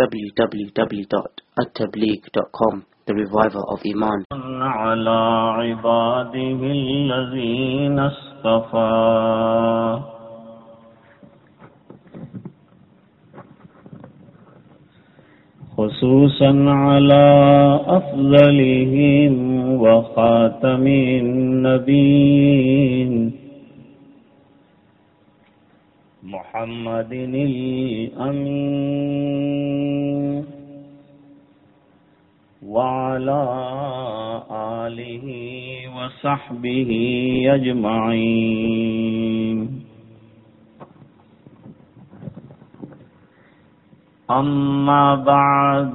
www.attableek.com The Reviver of Iman. على عباده الذين اصطفى. خصوصا على أفضلهم وخاتم النبيين. محمد الأمين وعلى آله وصحبه أجمعين. أما بعد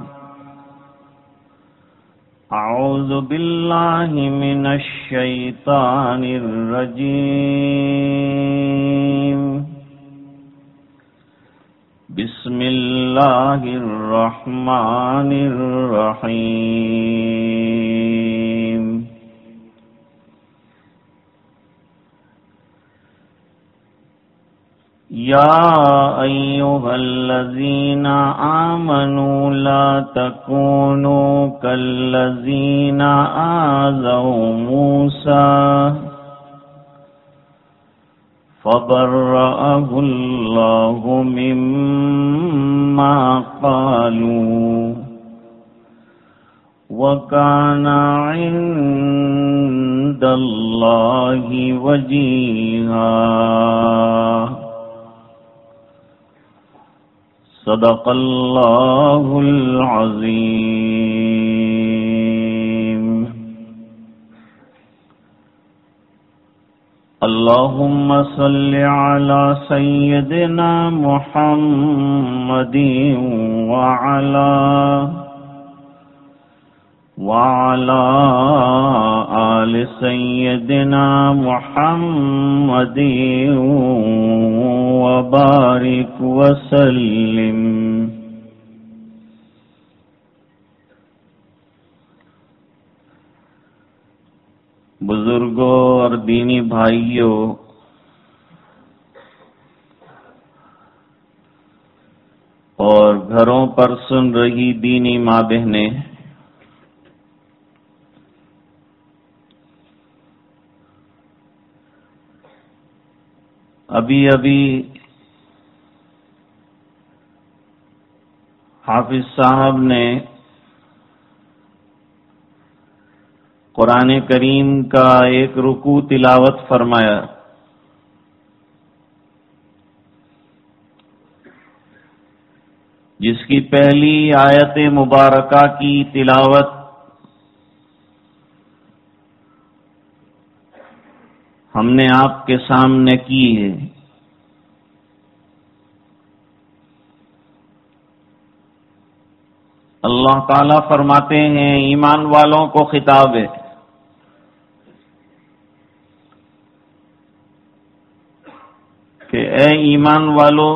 أعوذ بالله من الشيطان الرجيم. بسم الله الرحمن الرحيم يا أيها الذين آمنوا لا تكونوا كالذين آذوا موسى فبرأه الله مما قالوا. وكان عند الله وجيها. صدق الله العظيم. اللهم صل على سيدنا محمد وعلى وعلى آل سيدنا محمد وبارك وسلم. بزرگوں اور دینی بھائیوں اور گھروں پر سن رہی دینی ماں بہنیں۔ ابھی ابھی حافظ صاحب نے قرآن کریم کا ایک رکو تلاوت فرمایا۔ جس کی پہلی آیت مبارکہ کی تلاوت ہم نے آپ کے سامنے کی ہے۔ اللہ تعالی فرماتے ہیں، ایمان والوں کو خطاب ہے کہ اے ایمان والو،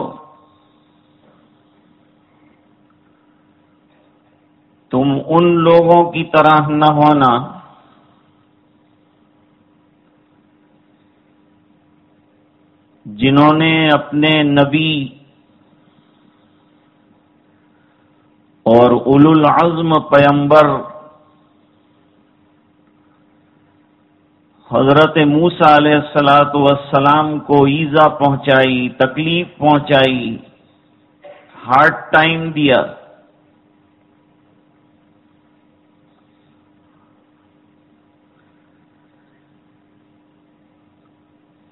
تم ان لوگوں کی طرح نہ ہونا۔ جنہوں نے اپنے نبی اور اول العزم پیمبر حضرت موسا علیہ السلاۃ والسلام کو ایزا پہنچائی، تکلیف پہنچائی، ہارڈ ٹائم دیا۔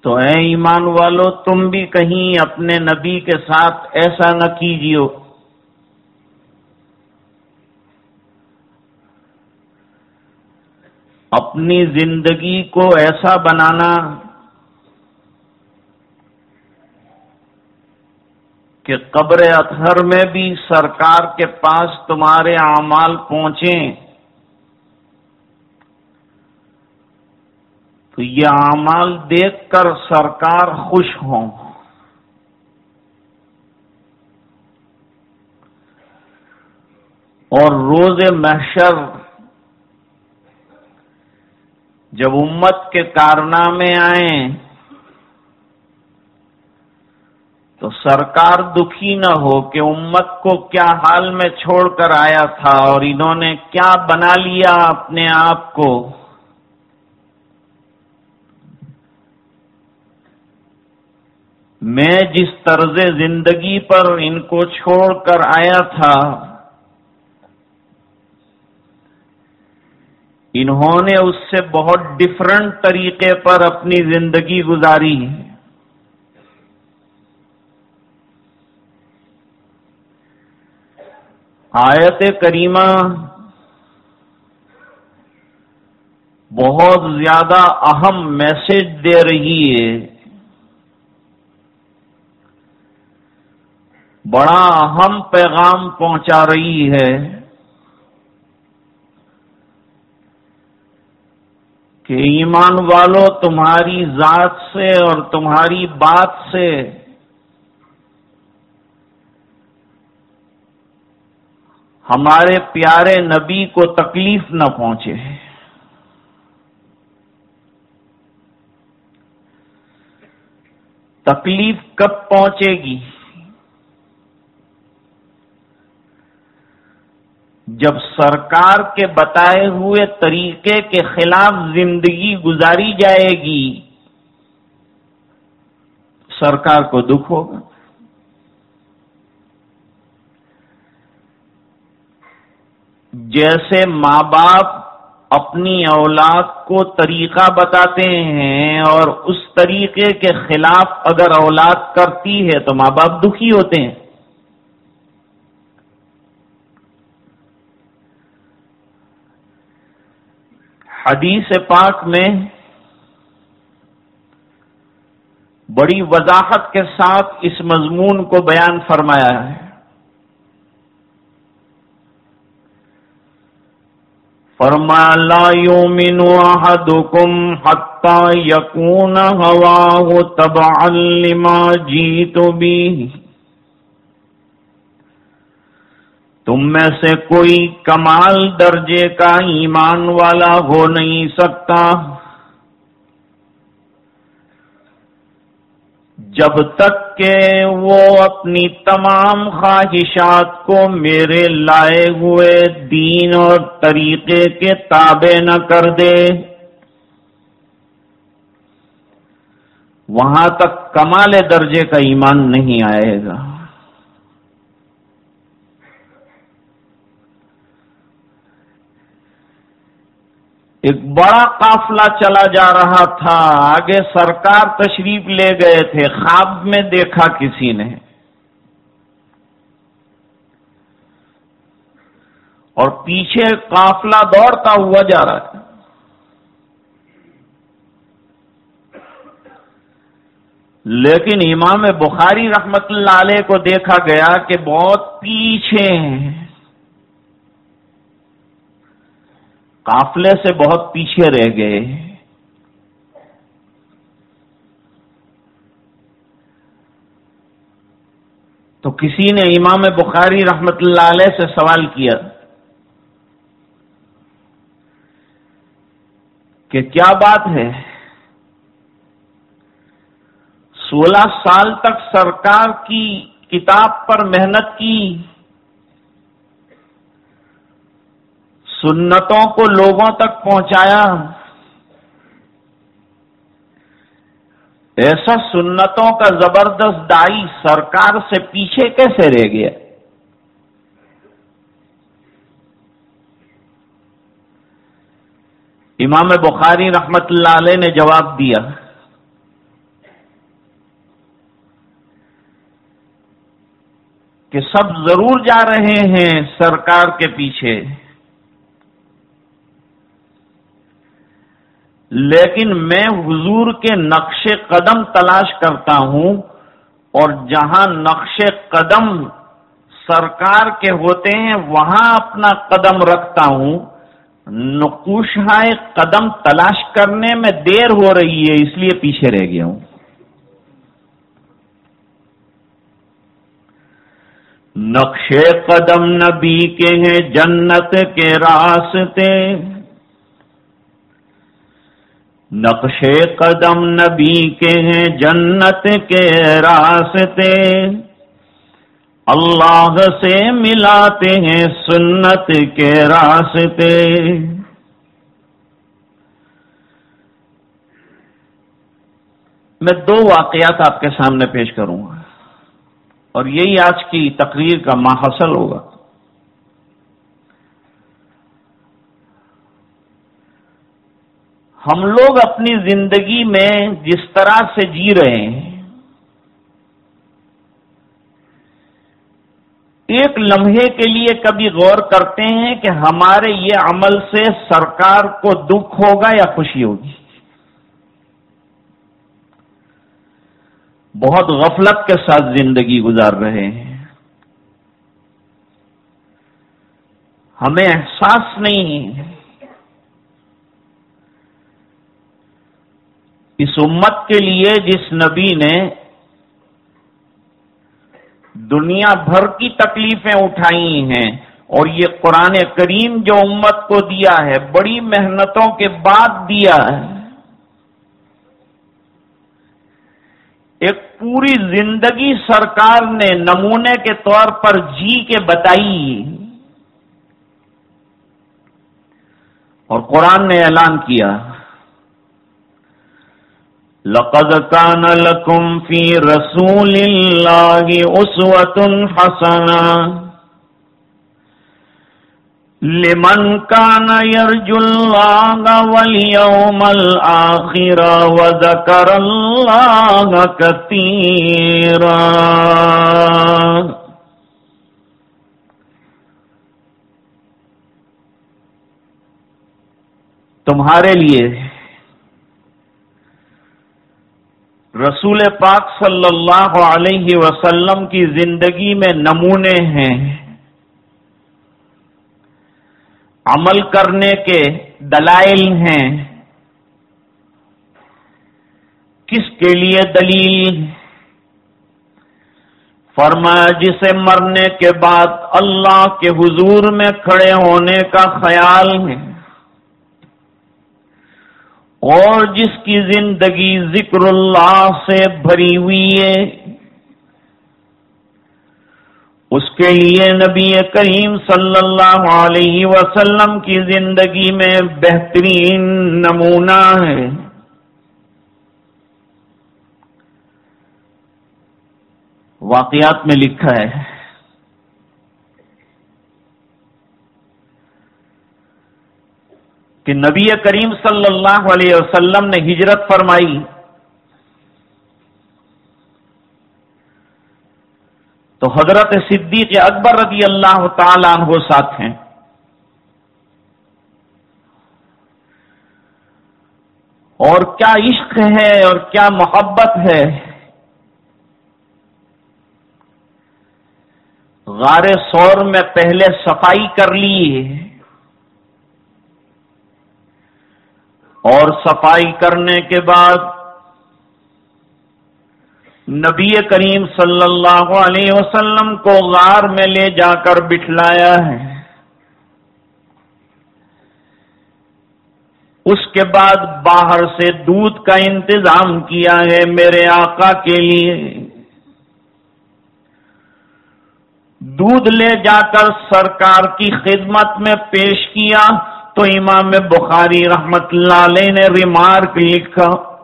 تو اے ایمان والو، تم بھی کہیں اپنے نبی کے ساتھ ایسا نہ کیجیے اپنی زندگی کو ایسا بنانا کہ قبر اطہر میں بھی سرکار کے پاس تمہارے اعمال پہنچیں۔ تو یہ اعمال دیکھ کر سرکار خوش ہوں۔ اور روز محشر جب امت کے کارنامے آئیں تو سرکار دکھی نہ ہو کہ امت کو کیا حال میں چھوڑ کر آیا تھا اور انہوں نے کیا بنا لیا اپنے آپ کو۔ میں جس طرز زندگی پر ان کو چھوڑ کر آیا تھا انہوں نے اس سے بہت ڈفرنٹ طریقے پر اپنی زندگی گزاری آیت کریمہ بہت زیادہ اہم میسج دے رہی ہے۔ بڑا اہم پیغام پہنچا رہی ہے۔ کہ ایمان والو تمہاری ذات سے اور تمہاری بات سے ہمارے پیارے نبی کو تکلیف نہ پہنچے۔ تکلیف کب پہنچے گی؟ جب سرکار کے بتائے ہوئے طریقے کے خلاف زندگی گزاری جائے گی، سرکار کو دکھ ہوگا۔ جیسے ماں باپ اپنی اولاد کو طریقہ بتاتے ہیں اور اس طریقے کے خلاف اگر اولاد کرتی ہے تو ماں باپ دکھی ہوتے ہیں۔ حدیث پاک میں بڑی وضاحت کے ساتھ اس مضمون کو بیان فرمایا ہے۔ فرما لا يؤمن احدكم حتى يكون هواه تبعا لما جيت به۔ تم میں سے کوئی کمال درجے کا ایمان والا ہو نہیں سکتا۔ جب تک کہ وہ اپنی تمام خواہشات کو میرے لائے ہوئے دین اور طریقے کے تابع نہ کر دے۔ وہاں تک کمال درجے کا ایمان نہیں آئے گا۔ ایک بڑا قافلہ چلا جا رہا تھا، آگے سرکار تشریف لے گئے تھے، خواب میں دیکھا کسی نے۔ اور پیچھے قافلہ دوڑتا ہوا جا رہا تھا۔ لیکن امام بخاری رحمت اللہ علیہ کو دیکھا گیا کہ بہت پیچھے ہیں۔ قافلے سے بہت پیچھے رہ گئے۔ تو کسی نے امام بخاری رحمت اللہ علیہ سے سوال کیا کہ کیا بات ہے؟ سولہ سال تک سرکار کی کتاب پر محنت کی۔ سنتوں کو لوگوں تک پہنچایا ایسا سنتوں کا زبردست دائی سرکار سے پیچھے کیسے رہ گیا؟ امام بخاری رحمت اللہ علیہ نے جواب دیا۔ کہ سب ضرور جا رہے ہیں سرکار کے پیچھے۔ لیکن میں حضور کے نقش قدم تلاش کرتا ہوں اور جہاں نقش قدم سرکار کے ہوتے ہیں، وہاں اپنا قدم رکھتا ہوں۔ نقوش قدم تلاش کرنے میں دیر ہو رہی ہے، اس لیے پیچھے رہ گیا ہوں۔ نقش قدم نبی کے ہیں جنت کے راستے۔ نقش قدم نبی کے ہیں جنت کے راستے۔ اللہ سے ملاتے ہیں سنت کے راستے۔ میں دو واقعات آپ کے سامنے پیش کروں گا اور یہی آج کی تقریر کا ماحصل ہوگا۔ ہم لوگ اپنی زندگی میں جس طرح سے جی رہے ہیں، ایک لمحے کے لیے کبھی غور کرتے ہیں کہ ہمارے یہ عمل سے سرکار کو دکھ ہوگا یا خوشی ہوگی۔ بہت غفلت کے ساتھ زندگی گزار رہے ہیں۔ ہمیں احساس نہیں ہے اس امت کے لیے جس نبی نے دنیا بھر کی تکلیفیں اٹھائی ہیں اور یہ قرآن کریم جو امت کو دیا ہے، بڑی محنتوں کے بعد دیا ہے۔ ایک پوری زندگی سرکار نے نمونے کے طور پر جی کے بتائی۔ اور قرآن نے اعلان کیا۔ لقد كان لكم في رسول الله أسوة حسنة. لمن كان يرجو الله واليوم الآخر وذكر الله كثيرا. تمہارے لیے رسول پاک صلی اللہ علیہ وسلم کی زندگی میں نمونے ہیں۔ عمل کرنے کے دلائل ہیں۔ کس کے لیے دلیل؟ فرمایا جسے مرنے کے بعد اللہ کے حضور میں کھڑے ہونے کا خیال ہے۔ اور جس کی زندگی ذکر اللہ سے بھری ہوئی ہے، اس کے لیے نبی کریم صلی اللہ علیہ وسلم کی زندگی میں بہترین نمونہ ہے۔ واقعات میں لکھا ہے۔ کہ نبی کریم صلی اللہ علیہ وسلم نے ہجرت فرمائی۔ تو حضرت صدیق اکبر رضی اللہ تعالی عنہ ساتھ ہیں۔ اور کیا عشق ہے اور کیا محبت ہے۔ غار سور میں پہلے صفائی کر لی اور صفائی کرنے کے بعد نبی کریم صلی اللہ علیہ وسلم کو غار میں لے جا کر بٹھلایا ہے۔ اس کے بعد باہر سے دودھ کا انتظام کیا ہے میرے آقا کے لیے۔ دودھ لے جا کر سرکار کی خدمت میں پیش کیا۔ تو امام بخاری رحمت اللہ علیہ نے ریمارک لکھا۔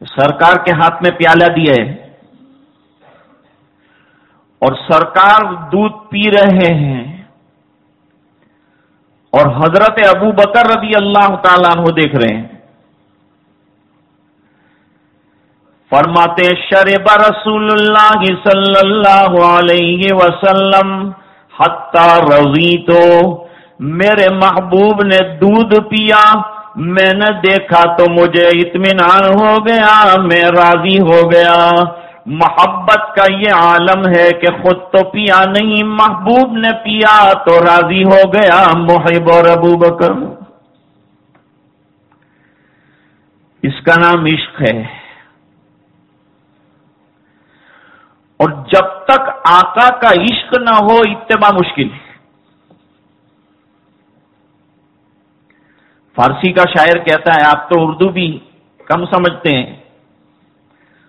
سرکار کے ہاتھ میں پیالہ دیا ہے۔ اور سرکار دودھ پی رہے ہیں۔ اور حضرت ابو بکر رضی اللہ تعالیٰ عنہ دیکھ رہے ہیں۔ فرماتے شرب رسول اللہ صلی اللہ علیہ وسلم حتی رضی تو میرے محبوب نے دودھ پیا، میں نے دیکھا تو مجھے اطمینان ہو گیا، میں راضی ہو گیا۔ محبت کا یہ عالم ہے کہ خود تو پیا نہیں، محبوب نے پیا تو راضی ہو گیا۔ محب اور ابو بکر۔ اس کا نام عشق ہے۔ اور جب تک آقا کا عشق نہ ہو، اتباع مشکل ہے۔ فارسی کا شاعر کہتا ہے، آپ تو اردو بھی کم سمجھتے ہیں۔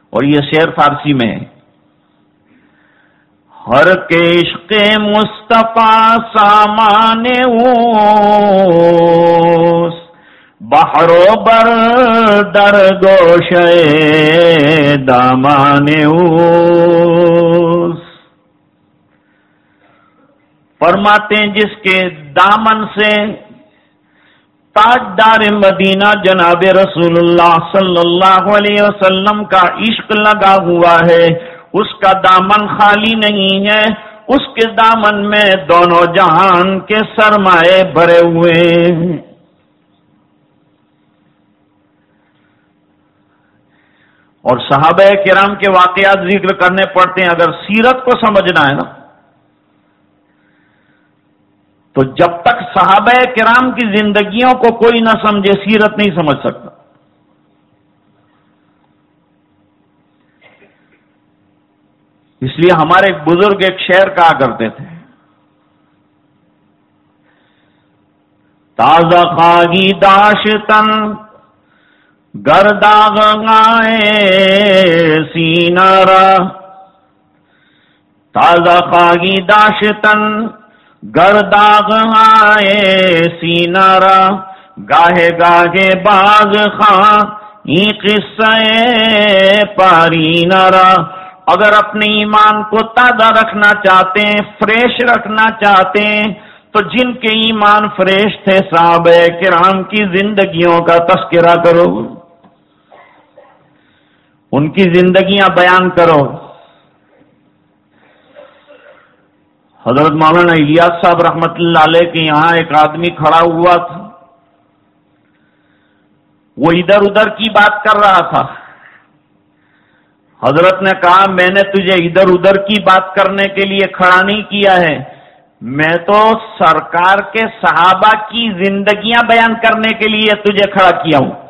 اور یہ شعر فارسی میں ہے۔ ہر کے عشق مصطفیٰ سامان بہرو بر در گوش دامان فرماتے ہیں جس کے دامن سے تاج دار مدینہ جناب رسول اللہ صلی اللہ علیہ وسلم کا عشق لگا ہوا ہے۔ اس کا دامن خالی نہیں ہے۔ اس کے دامن میں دونوں جہان کے سرمائے بھرے ہوئے اور صحابہ کرام کے واقعات ذکر کرنے پڑتے ہیں، اگر سیرت کو سمجھنا ہے نا، تو جب تک صحابہ کرام کی زندگیوں کو کوئی نہ سمجھے، سیرت نہیں سمجھ سکتا۔ اس لیے ہمارے ایک بزرگ ایک شہر کہا کرتے تھے، تازہ خاگی داشتن گرداغ سینارا، تازہ خاگی داشتن گرداغ سینارا، گاہے گاہے باغ خاں قصے پاری نارا۔ اگر اپنے ایمان کو تازہ رکھنا چاہتے ہیں، فریش رکھنا چاہتے ہیں، تو جن کے ایمان فریش تھے صاحب کرام کی زندگیوں کا تذکرہ کرو۔ ان کی زندگیاں بیان کرو۔ حضرت مولانا الیاس صاحب رحمت اللہ علیہ کے یہاں ایک آدمی کھڑا ہوا تھا۔ وہ ادھر ادھر کی بات کر رہا تھا۔ حضرت نے کہا، میں نے تجھے ادھر ادھر کی بات کرنے کے لیے کھڑا نہیں کیا ہے۔ میں تو سرکار کے صحابہ کی زندگیاں بیان کرنے کے لیے تجھے کھڑا کیا ہوں۔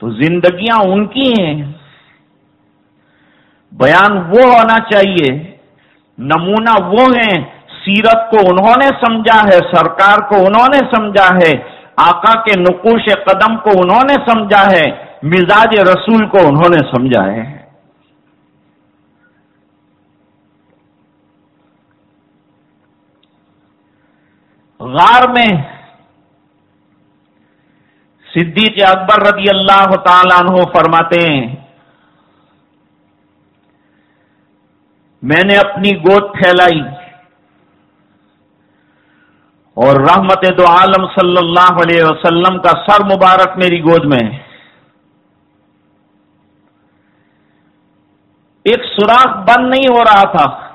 تو زندگیاں ان کی ہیں۔ بیان وہ ہونا چاہیے۔ نمونہ وہ ہیں۔ سیرت کو انہوں نے سمجھا ہے، سرکار کو انہوں نے سمجھا ہے۔ آقا کے نقوش قدم کو انہوں نے سمجھا ہے۔ مزاج رسول کو انہوں نے سمجھا ہے۔ غار میں صدیق اکبر رضی اللہ تعالیٰ عنہ فرماتے ہیں، میں نے اپنی گود پھیلائی اور رحمت دو عالم صلی اللہ علیہ وسلم کا سر مبارک میری گود میں۔ ایک سوراخ بند نہیں ہو رہا تھا۔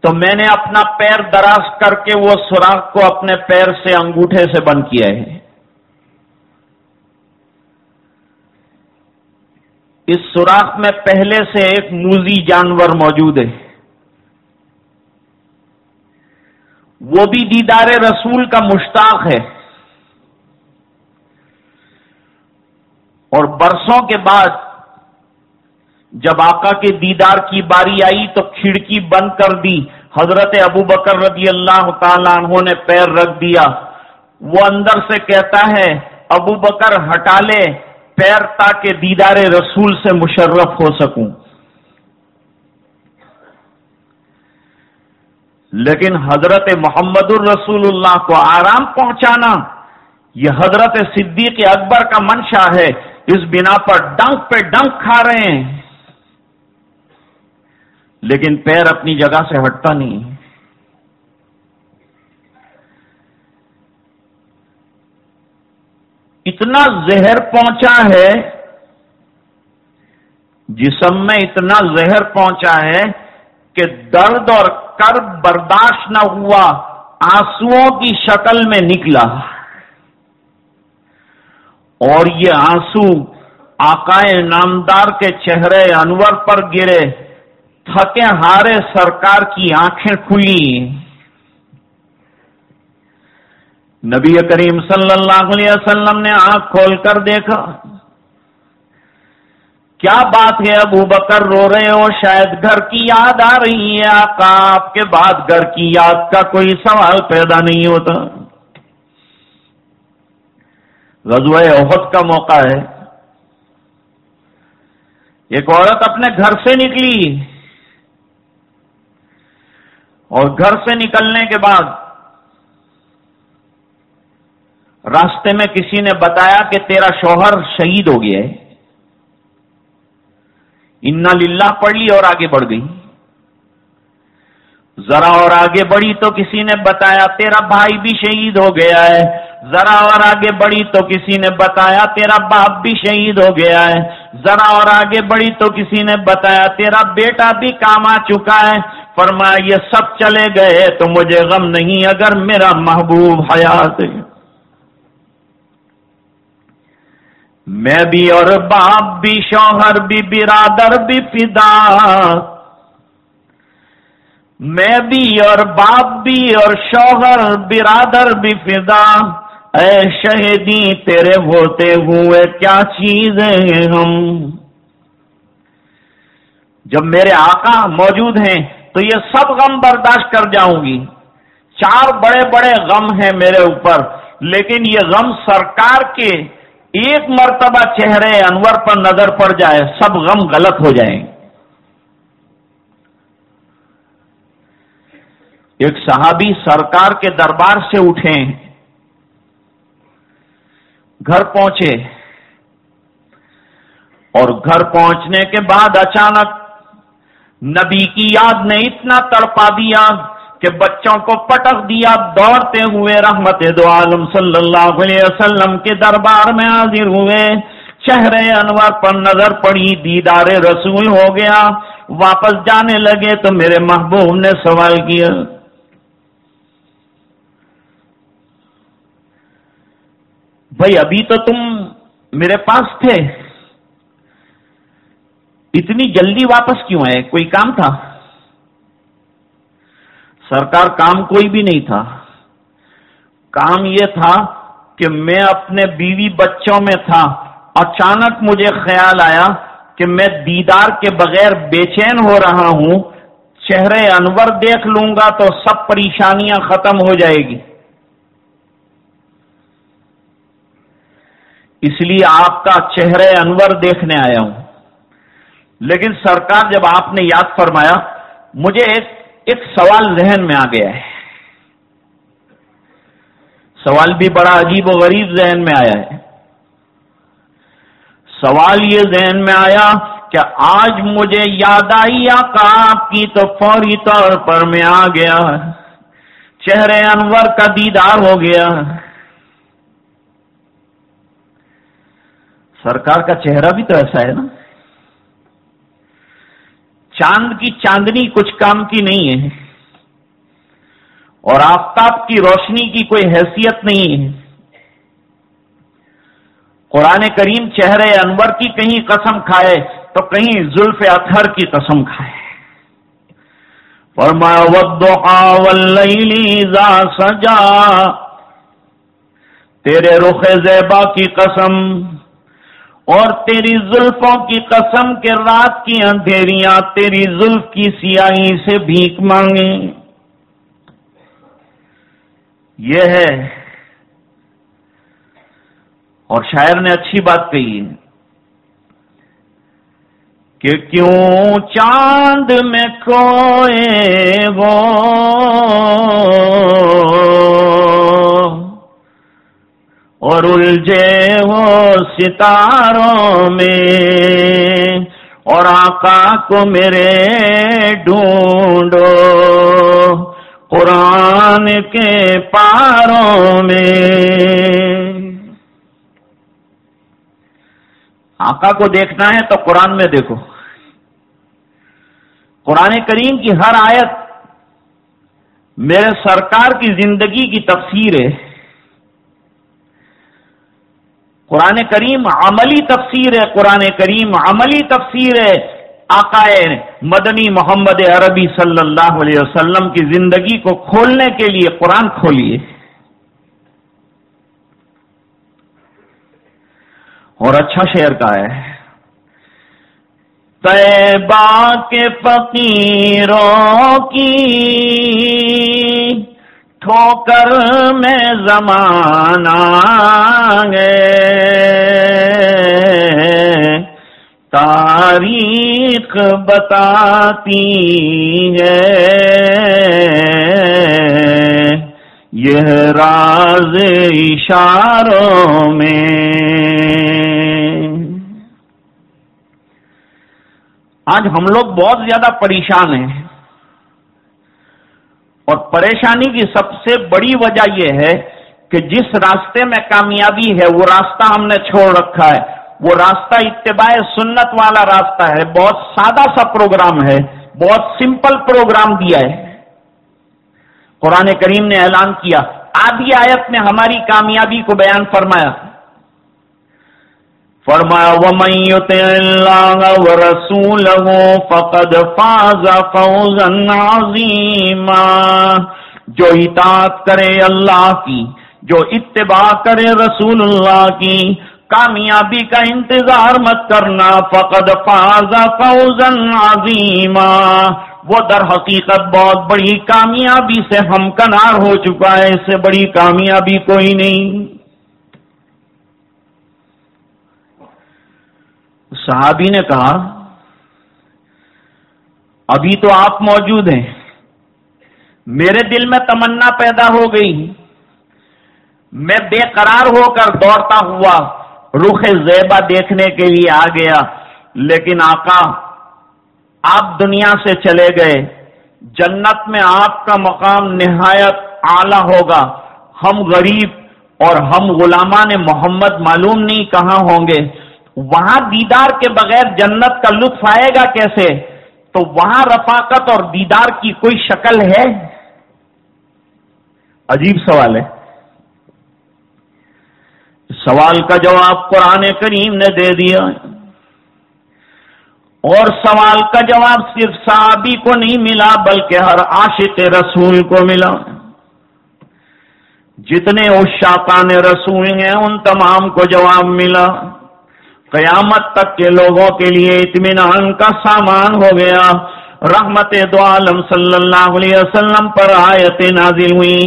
تو میں نے اپنا پیر دراز کر کے وہ سوراخ کو اپنے پیر سے انگوٹھے سے بند کیا ہے۔ اس سوراخ میں پہلے سے ایک موزی جانور موجود ہے۔ وہ بھی دیدار رسول کا مشتاق ہے۔ اور برسوں کے بعد جب آقا کے دیدار کی باری آئی تو کھڑکی بند کر دی۔ حضرت ابو بکر رضی اللہ تعالیٰ عنہ نے پیر رکھ دیا۔ وہ اندر سے کہتا ہے، ابو بکر ہٹا لے، پیر تاکہ دیدار رسول سے مشرف ہو سکوں۔ لیکن حضرت محمد الرسول اللہ کو آرام پہنچانا، یہ حضرت صدیق اکبر کا منشا ہے۔ اس بنا پر ڈنک پہ ڈنک کھا رہے ہیں۔ لیکن پیر اپنی جگہ سے ہٹتا نہیں۔ اتنا زہر پہنچا ہے، جسم میں اتنا زہر پہنچا ہے کہ درد اور کرب برداشت نہ ہوا آنسو کی شکل میں نکلا۔ اور یہ آنسو آقائے نامدار کے چہرے انور پر گرے۔ تھکے ہارے سرکار کی آنکھیں کھلی۔ نبی کریم صلی اللہ علیہ وسلم نے آنکھ کھول کر دیکھا۔ کیا بات ہے ابو بکر رو رہے ہو؟ شاید گھر کی یاد آ رہی ہے۔ آقا آپ کے بعد گھر کی یاد کا کوئی سوال پیدا نہیں ہوتا۔ غزوہ احد کا موقع ہے۔ ایک عورت اپنے گھر سے نکلی۔ اور گھر سے نکلنے کے بعد راستے میں کسی نے بتایا کہ تیرا شوہر شہید ہو گیا ہے۔ انا للہ پڑھ لی اور آگے بڑھ گئی۔ ذرا اور آگے بڑھی تو کسی نے بتایا تیرا بھائی بھی شہید ہو گیا ہے۔ ذرا اور آگے بڑھی تو کسی نے بتایا تیرا باپ بھی شہید ہو گیا ہے۔ ذرا اور آگے بڑھی تو کسی نے بتایا تیرا بیٹا بھی کام آ چکا ہے۔ فرمایا، یہ سب چلے گئے تو مجھے غم نہیں اگر میرا محبوب حیات میں بھی اور باپ بھی، شوہر بھی، برادر بھی فدا۔ میں بھی اور باپ بھی اور شوہر، برادر بھی فدا۔ اے شہیدی، تیرے ہوتے ہوئے کیا چیز ہیں ہم؟ جب میرے آقا موجود ہیں تو یہ سب غم برداشت کر جاؤں گی۔ چار بڑے بڑے غم ہیں میرے اوپر، لیکن یہ غم سرکار کے ایک مرتبہ چہرے انور پر نظر پڑ جائے، سب غم غلط ہو جائیں۔ ایک صحابی سرکار کے دربار سے اٹھے، گھر پہنچے اور گھر پہنچنے کے بعد اچانک نبی کی یاد نے اتنا تڑپا دیا کہ بچوں کو پٹک دیا دوڑتے ہوئے رحمت دو عالم صلی اللہ علیہ وسلم کے دربار میں حاضر ہوئے۔ چہرے انور پر نظر پڑی، دیدار رسول ہو گیا۔ واپس جانے لگے تو میرے محبوب نے سوال کیا۔ بھائی، ابھی تو تم میرے پاس تھے۔ اتنی جلدی واپس کیوں ہے کوئی کام تھا؟ سرکار کام کوئی بھی نہیں تھا۔ کام یہ تھا کہ میں اپنے بیوی بچوں میں تھا۔ اچانک مجھے خیال آیا کہ میں دیدار کے بغیر بے چین ہو رہا ہوں۔ چہرے انور دیکھ لوں گا تو سب پریشانیاں ختم ہو جائے گی۔ اس لیے آپ کا چہرے انور دیکھنے آیا ہوں۔ لیکن سرکار جب آپ نے یاد فرمایا، مجھے ایک ایک سوال ذہن میں آ گیا ہے۔ سوال بھی بڑا عجیب و غریب ذہن میں آیا ہے۔ سوال یہ ذہن میں آیا کہ آج مجھے یاد آئی آقا آپ کی تو فوری طور پر میں آ گیا۔ چہرے انور کا دیدار ہو گیا۔ سرکار کا چہرہ بھی تو ایسا ہے نا۔ چاند کی چاندنی کچھ کام کی نہیں ہے۔ اور آفتاب کی روشنی کی کوئی حیثیت نہیں ہے۔ قرآن کریم چہرے انور کی کہیں قسم کھائے تو کہیں زلف اطہر کی قسم کھائے۔ ذا سجا تیرے رخ زیبا کی قسم۔ اور تیری زلفوں کی قسم کے رات کی اندھیریاں تیری زلف کی سیاہی سے بھیک مانگے۔ یہ ہے۔ اور شاعر نے اچھی بات کہی کہ کیوں چاند میں کھوئے وہ؟ اور ہو ستاروں میں، اور آقا کو میرے ڈھونڈو۔ قرآن کے پاروں میں۔ آقا کو دیکھنا ہے تو قرآن میں دیکھو۔ قرآن کریم کی ہر آیت میرے سرکار کی زندگی کی تفسیر ہے۔ قرآن کریم عملی تفسیر ہے، قرآن کریم عملی تفسیر ہے۔ آقائے مدنی محمد عربی صلی اللہ علیہ وسلم کی زندگی کو کھولنے کے لیے قرآن کھولیے۔ اور اچھا شعر کا ہے۔ طیبہ کے فقیروں کی ٹھوکر میں زمانہ گے تاریخ بتاتی ہے۔ یہ راز اشاروں میں۔ آج ہم لوگ بہت زیادہ پریشان ہیں۔ اور پریشانی کی سب سے بڑی وجہ یہ ہے کہ جس راستے میں کامیابی ہے، وہ راستہ ہم نے چھوڑ رکھا ہے۔ وہ راستہ اتباع سنت والا راستہ ہے۔ بہت سادہ سا پروگرام ہے۔ بہت سمپل پروگرام دیا ہے۔ قرآن کریم نے اعلان کیا۔ آدھی آیت میں ہماری کامیابی کو بیان فرمایا۔ فرمایا، وَمَن يُطِعِ اللَّهَ وَرَسُولَهُ فَقَدْ فَازَ فَوْزًا عَظِيمًا۔ جو اطاعت کرے اللہ کی، جو اتباع کرے رسول اللہ کی، کامیابی کا انتظار مت کرنا، فقد فاز فوزا عظیما۔ وہ در حقیقت بہت بڑی کامیابی سے ہم کنار ہو چکا ہے، اس سے بڑی کامیابی کوئی نہیں۔ صحابی نے کہا، ابھی تو آپ موجود ہیں۔ میرے دل میں تمنا پیدا ہو گئی۔ میں بے قرار ہو کر دوڑتا ہوا رخ زیبا دیکھنے کے لیے آ گیا، لیکن آقا، آپ دنیا سے چلے گئے۔ جنت میں آپ کا مقام نہایت اعلی ہوگا۔ ہم غریب اور ہم غلامان محمد معلوم نہیں کہاں ہوں گے۔ وہاں دیدار کے بغیر جنت کا لطف آئے گا کیسے؟ تو وہاں رفاقت اور دیدار کی کوئی شکل ہے؟ عجیب سوال ہے۔ سوال کا جواب قرآن کریم نے دے دیا۔ اور سوال کا جواب صرف صحابی کو نہیں ملا، بلکہ ہر عاشق رسول کو ملا۔ جتنے اس اشاقان رسول ہیں، ان تمام کو جواب ملا۔ قیامت تک کے لوگوں کے لیے اطمینان کا سامان ہو گیا۔ رحمت دو عالم صلی اللہ علیہ وسلم پر آیت نازل ہوئی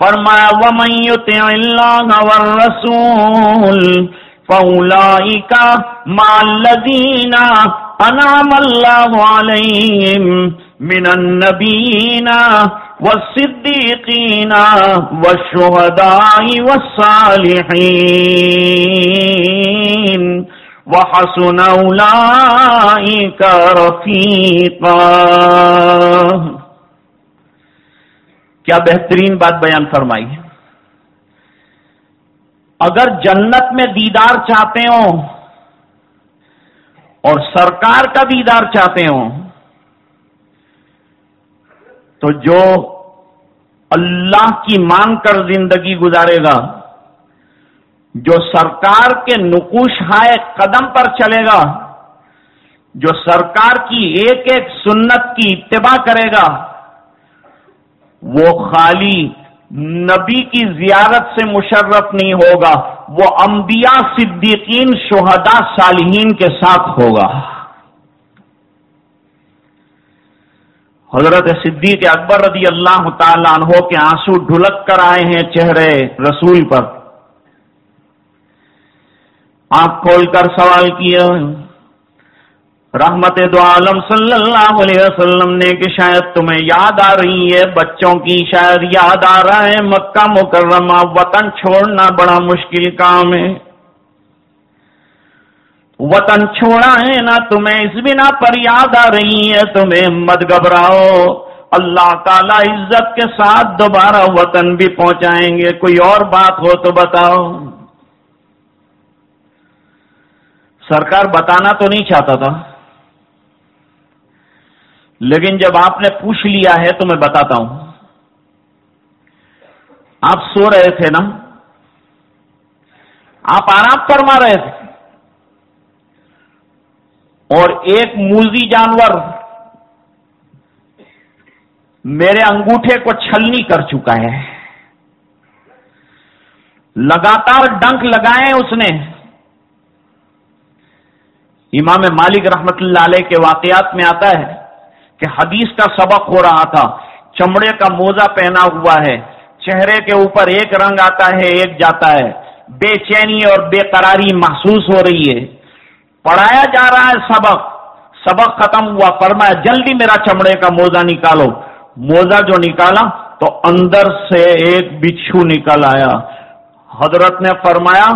فرمایا، ومن يطع الله والرسول فاولئك مع الذين انعم الله عليهم من النبيين والصديقين والشهداء والصالحين۔ وحسن أولئك رفيقا کیا بہترین بات بیان فرمائی اگر جنت میں دیدار چاہتے ہو اور سرکار کا دیدار چاہتے ہو تو جو اللہ کی مانگ کر زندگی گزارے گا جو سرکار کے نقوش ہائے قدم پر چلے گا، جو سرکار کی ایک ایک سنت کی اتباع کرے گا، وہ خالی نبی کی زیارت سے مشرف نہیں ہوگا، وہ انبیاء صدیقین، شہداء صالحین کے ساتھ ہوگا۔ حضرت صدیق اکبر رضی اللہ تعالیٰ عنہ کے آنسو ڈھلک کر آئے ہیں چہرے رسول پر۔ آنکھ کھول کر سوال کیا رحمت دو عالم صلی اللہ علیہ وسلم نے کہ شاید تمہیں یاد آ رہی ہے، بچوں کی شاید یاد آ رہا ہے، مکہ مکرمہ وطن چھوڑنا بڑا مشکل کام ہے۔ وطن چھوڑا ہے نا تمہیں اس بنا پر یاد آ رہی ہے، تمہیں مت گھبراؤ۔ اللہ تعالی عزت کے ساتھ دوبارہ وطن بھی پہنچائیں گے۔ کوئی اور بات ہو تو بتاؤ۔ سرکار بتانا تو نہیں چاہتا تھا۔ لیکن جب آپ نے پوچھ لیا ہے تو میں بتاتا ہوں۔ آپ سو رہے تھے نا؟ آپ آرام فرما رہے تھے۔ اور ایک موزی جانور میرے انگوٹھے کو چھلنی کر چکا ہے۔ لگاتار ڈنک لگائے اس نے۔ امام مالک رحمت اللہ علیہ کے واقعات میں آتا ہے کہ حدیث کا سبق ہو رہا تھا، چمڑے کا موزہ پہنا ہوا ہے، چہرے کے اوپر ایک رنگ آتا ہے، ایک جاتا ہے۔ بے چینی اور بے قراری محسوس ہو رہی ہے۔ پڑھایا جا رہا ہے سبق سبق ختم ہوا، فرمایا جلدی میرا چمڑے کا موزہ نکالو۔ موزہ جو نکالا تو اندر سے ایک بچھو نکل آیا۔ حضرت نے فرمایا،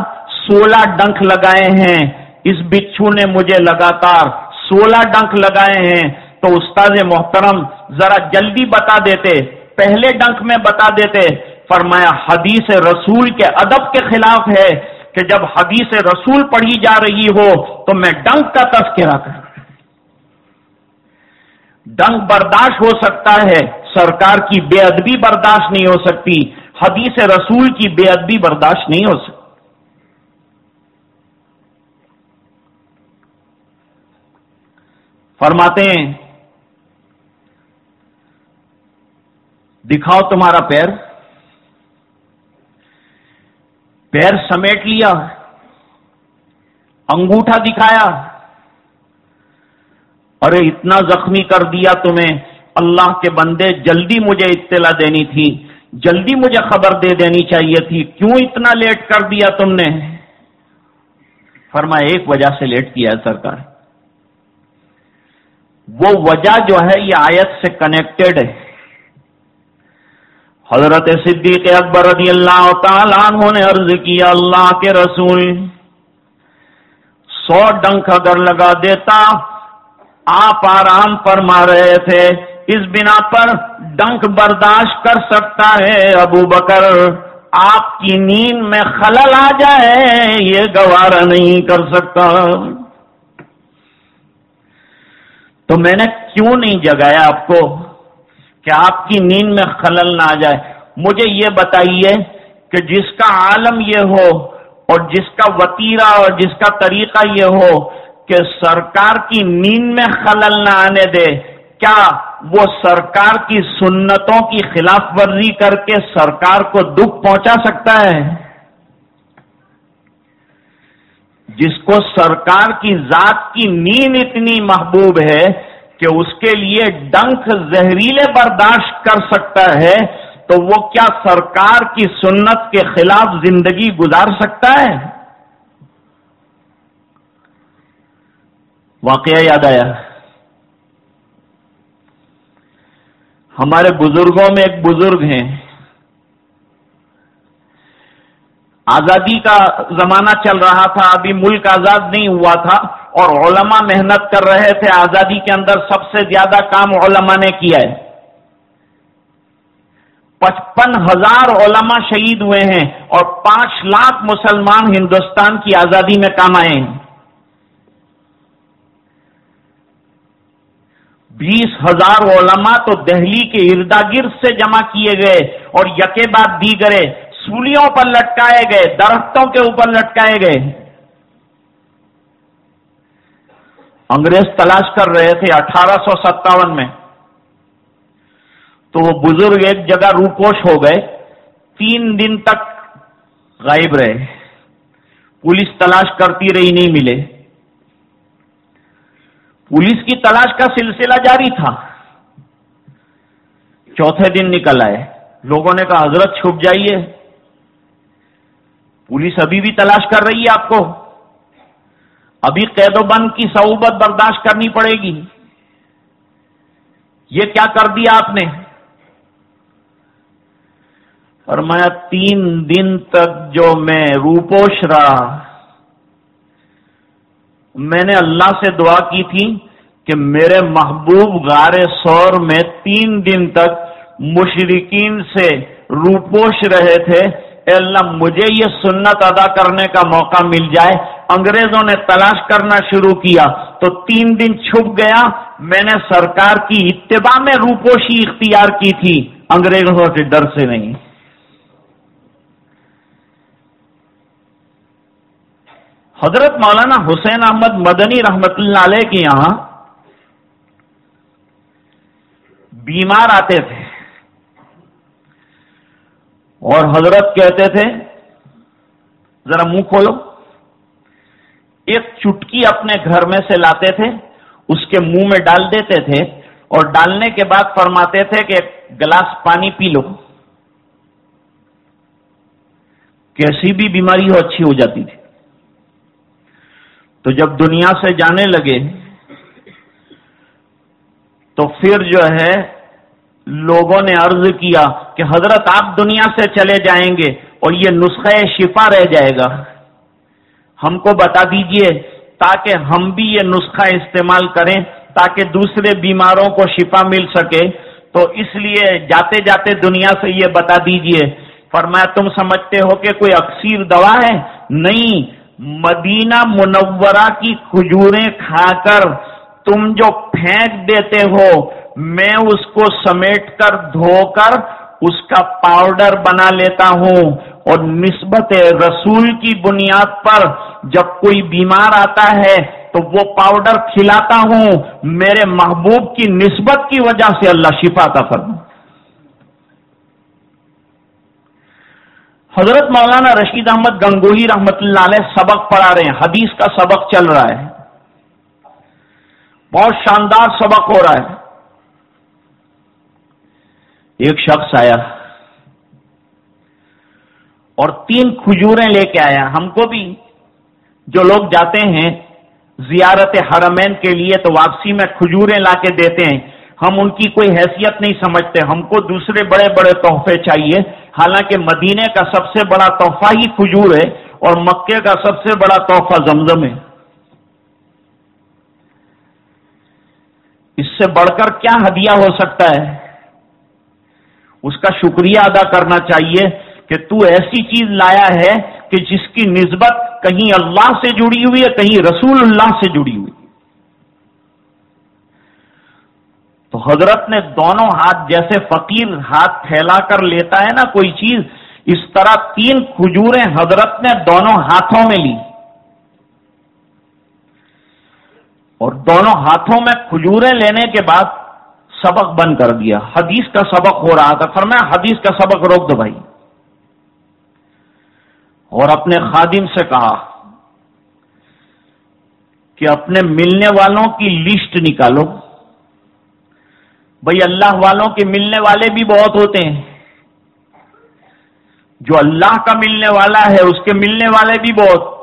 سولہ ڈنک لگائے ہیں۔ اس بچھو نے مجھے لگاتار سولہ ڈنک لگائے ہیں۔ تو استاد محترم، ذرا جلدی بتا دیتے، پہلے ڈنک میں بتا دیتے۔ فرمایا، حدیث رسول کے ادب کے خلاف ہے کہ جب حدیث رسول پڑھی جا رہی ہو تو میں ڈنک کا تذکرہ کر ڈنک برداشت ہو سکتا ہے، سرکار کی بے ادبی برداشت نہیں ہو سکتی، حدیث رسول کی بے ادبی برداشت نہیں ہو سکتی۔ فرماتے ہیں، دکھاؤ تمہارا پیر۔ پیر سمیٹ لیا، انگوٹھا دکھایا ارے اتنا زخمی کر دیا تمہیں۔ اللہ کے بندے، جلدی مجھے اطلاع دینی تھی، جلدی مجھے خبر دے دینی چاہیے تھی۔ کیوں اتنا لیٹ کر دیا تم نے؟ فرما ایک وجہ سے لیٹ کیا ہے سرکار۔ وہ وجہ جو ہے یہ آیت سے کنیکٹڈ ہے۔ حضرت صدیق اکبر رضی اللہ تعالیٰ عنہ نے عرض کیا، اللہ کے رسول، سو ڈنک اگر لگا دیتا، آپ آرام فرما رہے تھے، اس بنا پر ڈنک برداشت کر سکتا ہے۔ ابو بکر، آپ کی نیند میں خلل آ جائے، یہ گوارا نہیں کر سکتا۔ تو میں نے کیوں نہیں جگایا آپ کو کہ آپ کی نیند میں خلل نہ آ جائے؟ مجھے یہ بتائیے کہ جس کا عالم یہ ہو اور جس کا وطیرہ اور جس کا طریقہ یہ ہو کہ سرکار کی نیند میں خلل نہ آنے دے، کیا وہ سرکار کی سنتوں کی خلاف ورزی کر کے سرکار کو دکھ پہنچا سکتا ہے؟ جس کو سرکار کی ذات کی نیند اتنی محبوب ہے کہ اس کے لیے ڈنک زہریلے برداشت کر سکتا ہے، تو وہ کیا سرکار کی سنت کے خلاف زندگی گزار سکتا ہے؟ واقعہ یاد آیا۔ ہمارے بزرگوں میں ایک بزرگ ہیں۔ آزادی کا زمانہ چل رہا تھا، ابھی ملک آزاد نہیں ہوا تھا اور علماء محنت کر رہے تھے، آزادی کے اندر سب سے زیادہ کام علماء نے کیا ہے۔ پچپن ہزار علماء شہید ہوئے ہیں اور پانچ لاکھ مسلمان ہندوستان کی آزادی میں کام آئے ہیں۔ بیس ہزار علماء تو دہلی کے اردا گرد سے جمع کیے گئے اور یکے بعد دیگرے سولیوں پر لٹکائے گئے، درختوں کے اوپر لٹکائے گئے۔ انگریز تلاش کر رہے تھے اٹھارہ سو ستاون میں۔ تو وہ بزرگ ایک جگہ روپوش ہو گئے۔ تین دن تک غائب رہے۔ پولیس تلاش کرتی رہی، نہیں ملے۔ پولیس کی تلاش کا سلسلہ جاری تھا۔ چوتھے دن نکل آئے۔ لوگوں نے کہا، حضرت چھپ جائیے۔ پولیس ابھی بھی تلاش کر رہی ہے آپ کو۔ ابھی قید و بند کی صعوبت برداشت کرنی پڑے گی۔ یہ کیا کر دیا آپ نے؟ فرمایا، تین دن تک جو میں روپوش رہا، میں نے اللہ سے دعا کی تھی کہ میرے محبوب غار سور میں تین دن تک مشرقین سے روپوش رہے تھے۔ اے اللہ مجھے یہ سنت ادا کرنے کا موقع مل جائے۔ انگریزوں نے تلاش کرنا شروع کیا تو تین دن چھپ گیا۔ میں نے سرکار کی اتباع میں روپوشی اختیار کی تھی۔ انگریزوں کے ڈر سے نہیں۔ حضرت مولانا حسین احمد مدنی رحمت اللہ علیہ کے یہاں بیمار آتے تھے۔ اور حضرت کہتے تھے، ذرا منہ کھولو، ایک چٹکی اپنے گھر میں سے لاتے تھے، اس کے منہ میں ڈال دیتے تھے اور ڈالنے کے بعد فرماتے تھے کہ گلاس پانی پی لو۔ کیسی بھی بیماری ہو، اچھی ہو جاتی تھی۔ تو جب دنیا سے جانے لگے، تو پھر جو ہے لوگوں نے عرض کیا کہ حضرت آپ دنیا سے چلے جائیں گے اور یہ نسخہ شفا رہ جائے گا۔ ہم کو بتا دیجیے تاکہ ہم بھی یہ نسخہ استعمال کریں تاکہ دوسرے بیماروں کو شفا مل سکے۔ تو اس لیے جاتے جاتے دنیا سے یہ بتا دیجیے۔ فرمایا، تم سمجھتے ہو کہ کوئی اکثیر دوا ہے؟ نہیں، مدینہ منورہ کی کھجوریں کھا کر تم جو پھینک دیتے ہو میں اس کو سمیٹ کر دھو کر اس کا پاؤڈر بنا لیتا ہوں اور نسبت رسول کی بنیاد پر جب کوئی بیمار آتا ہے تو وہ پاؤڈر کھلاتا ہوں، میرے محبوب کی نسبت کی وجہ سے اللہ شفا کا فرما حضرت مولانا رشید احمد گنگوہی رحمت اللہ علیہ سبق پڑھا رہے ہیں، حدیث کا سبق چل رہا ہے۔ بہت شاندار سبق ہو رہا ہے۔ ایک شخص آیا اور تین کھجوریں لے کے آیا۔ ہم کو بھی جو لوگ جاتے ہیں زیارت حرمین کے لیے تو واپسی میں کھجوریں لا کے دیتے ہیں۔ ہم ان کی کوئی حیثیت نہیں سمجھتے۔ ہم کو دوسرے بڑے بڑے تحفے چاہیے۔ حالانکہ مدینے کا سب سے بڑا تحفہ ہی کھجور ہے اور مکے کا سب سے بڑا تحفہ زمزم ہے۔ اس سے بڑھ کر کیا ہدیہ ہو سکتا ہے؟ اس کا شکریہ ادا کرنا چاہیے کہ تو ایسی چیز لایا ہے کہ جس کی نسبت کہیں اللہ سے جڑی ہوئی ہے، کہیں رسول اللہ سے جڑی ہوئی تو حضرت نے دونوں ہاتھ جیسے فقیر ہاتھ پھیلا کر لیتا ہے نا کوئی چیز، اس طرح تین کھجوریں حضرت نے دونوں ہاتھوں میں لی۔ اور دونوں ہاتھوں میں کھجوریں لینے کے بعد سبق بند کر دیا۔ حدیث کا سبق ہو رہا تھا۔ فرمایا، حدیث کا سبق روک دو بھائی۔ اور اپنے خادم سے کہا کہ اپنے ملنے والوں کی لسٹ نکالو۔ بھائی، اللہ والوں کے ملنے والے بھی بہت ہوتے ہیں۔ جو اللہ کا ملنے والا ہے، اس کے ملنے والے بھی بہت۔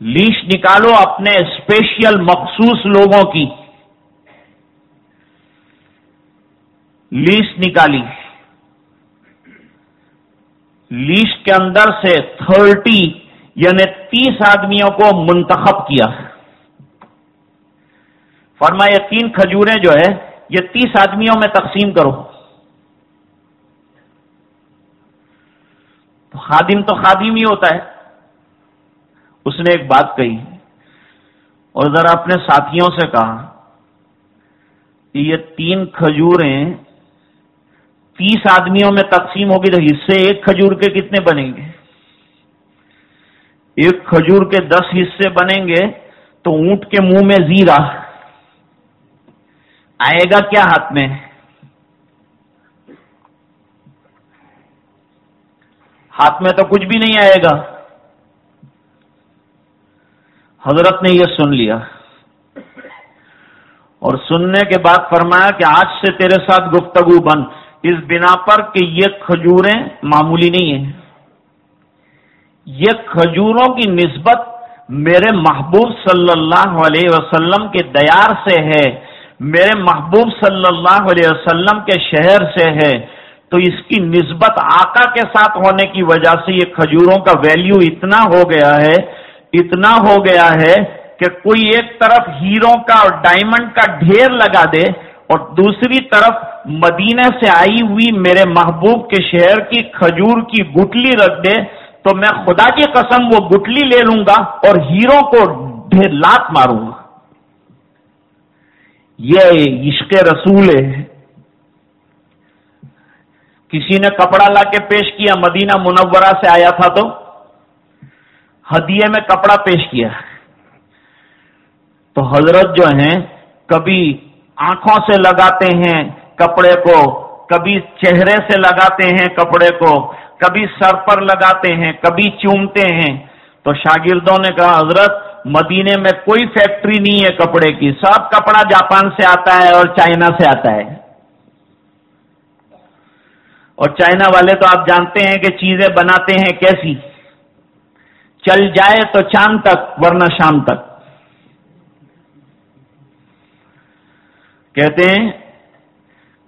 لیسٹ نکالو اپنے اسپیشل مخصوص لوگوں کی۔ لیسٹ نکالی۔ لیسٹ کے اندر سے تھرٹی یعنی تیس آدمیوں کو منتخب کیا۔ فرما یہ تین کھجوریں جو ہے، یہ تیس آدمیوں میں تقسیم کرو۔ تو خادم تو خادم ہی ہوتا ہے۔ اس نے ایک بات کہی اور ذرا اپنے ساتھیوں سے کہا کہ یہ تین کھجوریں تیس آدمیوں میں تقسیم ہوگی تو حصے ایک کھجور کے کتنے بنیں گے؟ ایک کھجور کے دس حصے بنیں گے تو اونٹ کے منہ میں زیرا آئے گا کیا ہاتھ میں؟ ہاتھ میں تو کچھ بھی نہیں آئے گا۔ حضرت نے یہ سن لیا۔ اور سننے کے بعد فرمایا کہ آج سے تیرے ساتھ گفتگو بند۔ اس بنا پر کہ یہ کھجوریں معمولی نہیں ہیں۔ یہ کھجوروں کی نسبت میرے محبوب صلی اللہ علیہ وسلم کے دیار سے ہے، میرے محبوب صلی اللہ علیہ وسلم کے شہر سے ہے۔ تو اس کی نسبت آقا کے ساتھ ہونے کی وجہ سے یہ کھجوروں کا ویلیو اتنا ہو گیا ہے، اتنا ہو گیا ہے کہ کوئی ایک طرف ہیروں کا اور ڈائمنڈ کا ڈھیر لگا دے اور دوسری طرف مدینہ سے آئی ہوئی میرے محبوب کے شہر کی کھجور کی گٹلی رکھ دے، تو میں خدا کی قسم وہ گٹلی لے لوں گا اور ہیروں کو ڈھیر لات ماروں گا۔ یہ عشق رسول ہے۔ کسی نے کپڑا لا کے پیش کیا، مدینہ منورہ سے آیا تھا تو ہدیے میں کپڑا پیش کیا۔ تو حضرت جو ہیں، کبھی آنکھوں سے لگاتے ہیں کپڑے کو، کبھی چہرے سے لگاتے ہیں کپڑے کو، کبھی سر پر لگاتے ہیں، کبھی چومتے ہیں۔ تو شاگردوں نے کہا، حضرت، مدینے میں کوئی فیکٹری نہیں ہے کپڑے کی، سب کپڑا جاپان سے آتا ہے اور چائنا سے آتا ہے۔ اور چائنا والے تو آپ جانتے ہیں کہ چیزیں بناتے ہیں کیسی۔ چل جائے تو چاند تک، ورنہ شام تک۔ کہتے ہیں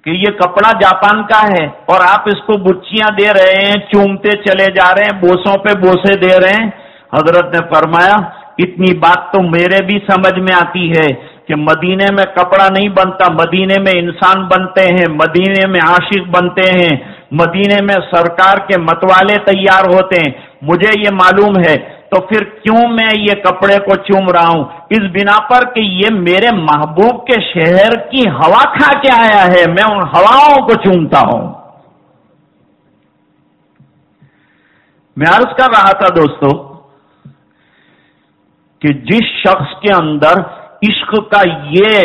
کہ یہ کپڑا جاپان کا ہے اور آپ اس کو بچیاں دے رہے ہیں، چومتے چلے جا رہے ہیں، بوسوں پہ بوسے دے رہے ہیں۔ حضرت نے فرمایا، اتنی بات تو میرے بھی سمجھ میں آتی ہے کہ مدینے میں کپڑا نہیں بنتا، مدینے میں انسان بنتے ہیں، مدینے میں عاشق بنتے ہیں، مدینے میں سرکار کے متوالے تیار ہوتے ہیں۔ مجھے یہ معلوم ہے تو پھر کیوں میں یہ کپڑے کو چوم رہا ہوں؟ اس بنا پر کہ یہ میرے محبوب کے شہر کی ہوا کھا کے آیا ہے، میں ان ہواؤں کو چومتا ہوں۔ میں عرض کر رہا تھا دوستو کہ جس شخص کے اندر عشق کا یہ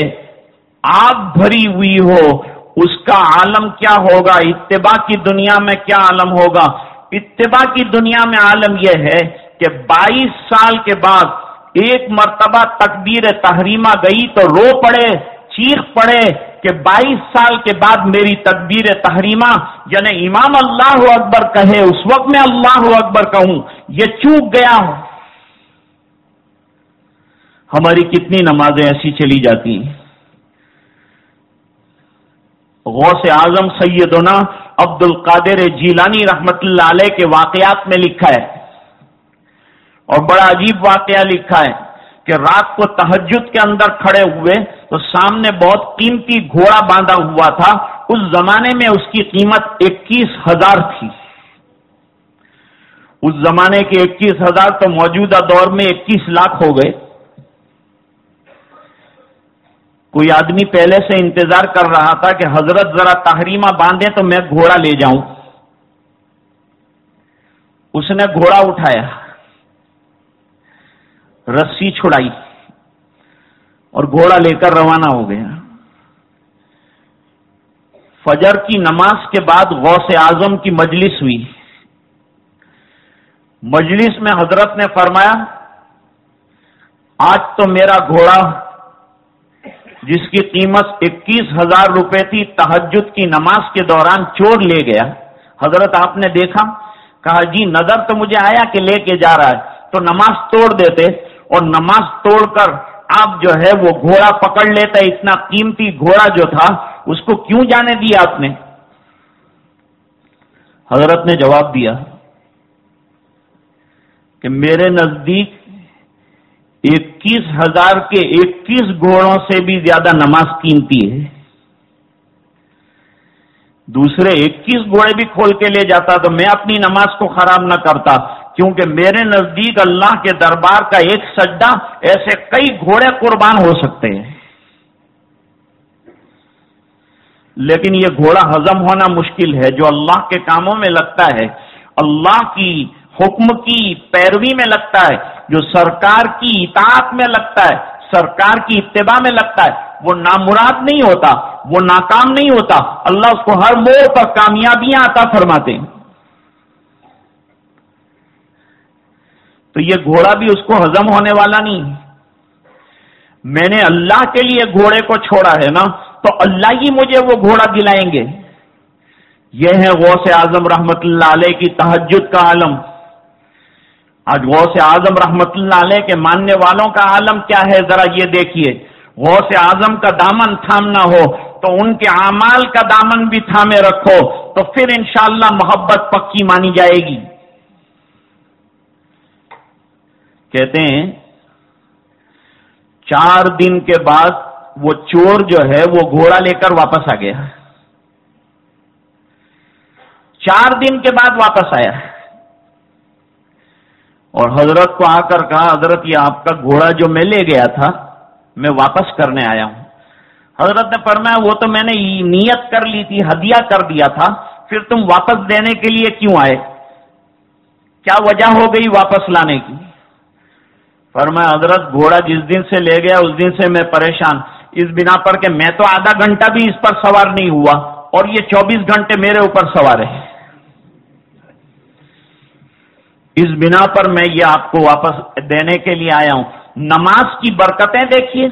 آگ بھری ہوئی ہو، اس کا عالم کیا ہوگا؟ اتباع کی دنیا میں کیا عالم ہوگا؟ اتباع کی دنیا میں عالم یہ ہے کہ بائیس سال کے بعد ایک مرتبہ تکبیر تحریمہ گئی تو رو پڑے، چیخ پڑے کہ بائیس سال کے بعد میری تکبیر تحریمہ یعنی امام اللہ اکبر کہے، اس وقت میں اللہ اکبر کہوں، یہ چوک گیا۔ ہوں ہماری کتنی نمازیں ایسی چلی جاتی ہیں؟ غوث اعظم سیدنا عبد القادر جیلانی رحمت اللہ علیہ کے واقعات میں لکھا ہے اور بڑا عجیب واقعہ لکھا ہے کہ رات کو تحجد کے اندر کھڑے ہوئے تو سامنے بہت قیمتی گھوڑا باندھا ہوا تھا۔ اس زمانے میں اس کی قیمت اکیس ہزار تھی۔ اس زمانے کے اکیس ہزار تو موجودہ دور میں اکیس لاکھ ہو گئے۔ کوئی آدمی پہلے سے انتظار کر رہا تھا کہ حضرت ذرا تحریمہ باندھے تو میں گھوڑا لے جاؤں۔ اس نے گھوڑا اٹھایا۔ رسی چھڑائی اور گھوڑا لے کر روانہ ہو گیا۔ فجر کی نماز کے بعد غوث اعظم کی مجلس ہوئی۔ مجلس میں حضرت نے فرمایا، آج تو میرا گھوڑا، جس کی قیمت اکیس ہزار روپے تھی تحجد کی نماز کے دوران چور لے گیا۔ حضرت آپ نے دیکھا، کہا جی نظر تو مجھے آیا کہ لے کے جا رہا ہے، تو نماز توڑ دیتے۔ اور نماز توڑ کر آپ جو ہے وہ گھوڑا پکڑ لیتا ہے، اتنا قیمتی گھوڑا جو تھا، اس کو کیوں جانے دیا آپ نے؟ حضرت نے جواب دیا کہ میرے نزدیک اکیس ہزار کے اکیس گھوڑوں سے بھی زیادہ نماز قیمتی ہے۔ دوسرے اکیس گھوڑے بھی کھول کے لے جاتا تو میں اپنی نماز کو خراب نہ کرتا۔ کیونکہ میرے نزدیک اللہ کے دربار کا ایک سجدہ ایسے کئی گھوڑے قربان ہو سکتے ہیں۔ لیکن یہ گھوڑا ہزم ہونا مشکل ہے، جو اللہ کے کاموں میں لگتا ہے۔ اللہ کی حکم کی پیروی میں لگتا ہے، جو سرکار کی اطاعت میں لگتا ہے، سرکار کی اتباع میں لگتا ہے۔ وہ نامراد نہیں ہوتا، وہ ناکام نہیں ہوتا۔ اللہ اس کو ہر موڑ پر کامیابیاں آتا فرماتے ہیں۔ تو یہ گھوڑا بھی اس کو ہزم ہونے والا نہیں میں نے اللہ کے لیے گھوڑے کو چھوڑا ہے نا، تو اللہ ہی مجھے وہ گھوڑا دلائیں گے۔ یہ ہے غوث اعظم رحمت اللہ علیہ کی تحجد کا عالم۔ آج غوث اعظم رحمت اللہ علیہ کے ماننے والوں کا عالم کیا ہے؟ ذرا یہ دیکھیے۔ غوث اعظم کا دامن تھامنا ہو، تو ان کے اعمال کا دامن بھی تھامے رکھو، تو پھر انشاءاللہ محبت پکی مانی جائے گی۔ کہتے ہیں، چار دن کے بعد وہ چور جو ہے وہ گھوڑا لے کر واپس آ گیا۔ چار دن کے بعد واپس آیا۔ اور حضرت کو آ کر کہا، حضرت یہ آپ کا گھوڑا جو میں لے گیا تھا، میں واپس کرنے آیا ہوں۔ حضرت نے فرمایا، وہ تو میں نے نیت کر لی تھی، ہدیہ کر دیا تھا، پھر تم واپس دینے کے لیے کیوں آئے؟ کیا وجہ ہو گئی واپس لانے کی؟ فرمایا، حضرت گھوڑا جس دن سے لے گیا، اس دن سے میں پریشان۔ اس بنا پر کہ میں تو آدھا گھنٹہ بھی اس پر سوار نہیں ہوا، اور یہ چوبیس گھنٹے میرے اوپر سوار ہے۔ اس بنا پر میں یہ آپ کو واپس دینے کے لیے آیا ہوں۔ نماز کی برکتیں دیکھیے۔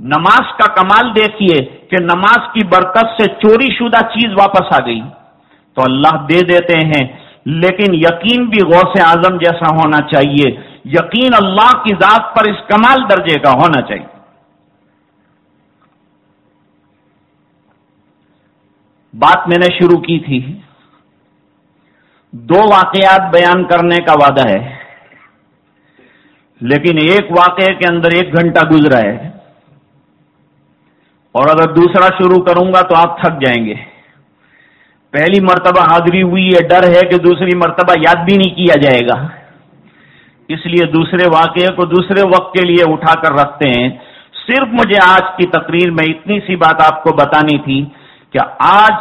نماز کا کمال دیکھیے کہ نماز کی برکت سے چوری شدہ چیز واپس آ گئی۔ تو اللہ دے دیتے ہیں، لیکن یقین بھی غوث اعظم جیسا ہونا چاہیے۔ یقین اللہ کی ذات پر اس کمال درجے کا ہونا چاہیے۔ بات میں نے شروع کی تھی۔ دو واقعات بیان کرنے کا وعدہ ہے۔ لیکن ایک واقعے کے اندر ایک گھنٹہ گزرا ہے۔ اور اگر دوسرا شروع کروں گا تو آپ تھک جائیں گے۔ پہلی مرتبہ حاضری ہوئی ہے، ڈر ہے کہ دوسری مرتبہ یاد بھی نہیں کیا جائے گا۔ اس لیے دوسرے واقعے کو دوسرے وقت کے لیے اٹھا کر رکھتے ہیں۔ صرف مجھے آج کی تقریر میں اتنی سی بات آپ کو بتانی تھی کہ آج